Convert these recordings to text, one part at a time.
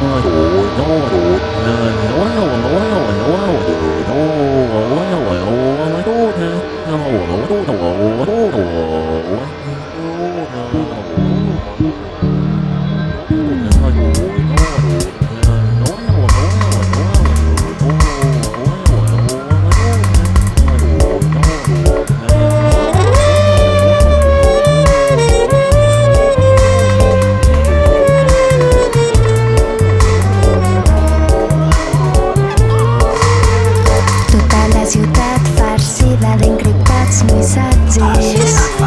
Tota gets me sad days.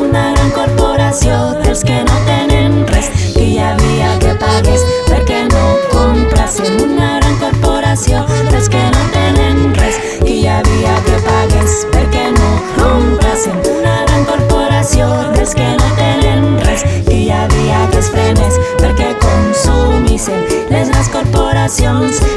Una gran corporació dels que no tenen res que hi havia que pagués perquè no compràssim una gran corporació dels que no tenen res que hi havia que pagués perquè no compràssim una gran corporació dels que no tenen res que hi havia que es consumissin les grans corporacions havien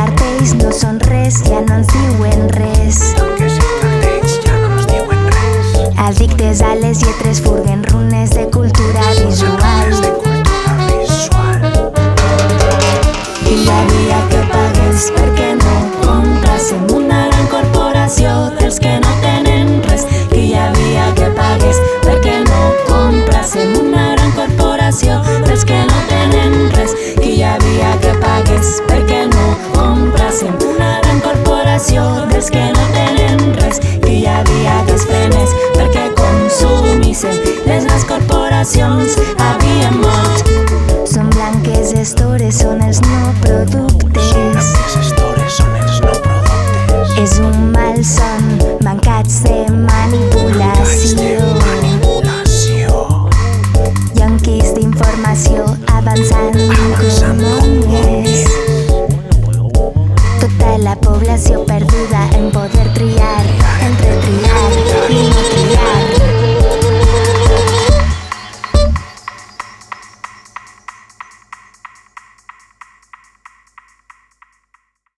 cartells no són res, ja no ens diuen res. Addictes a les lletres les corporacions havien mort. Són blanques estores, són els no productes. estores, són els no productes. Es un mal son, mancats de manipulació. Yanquis d'informació avançant, avançant com mongues. La población perduda en poder triar, entre triar i no triar.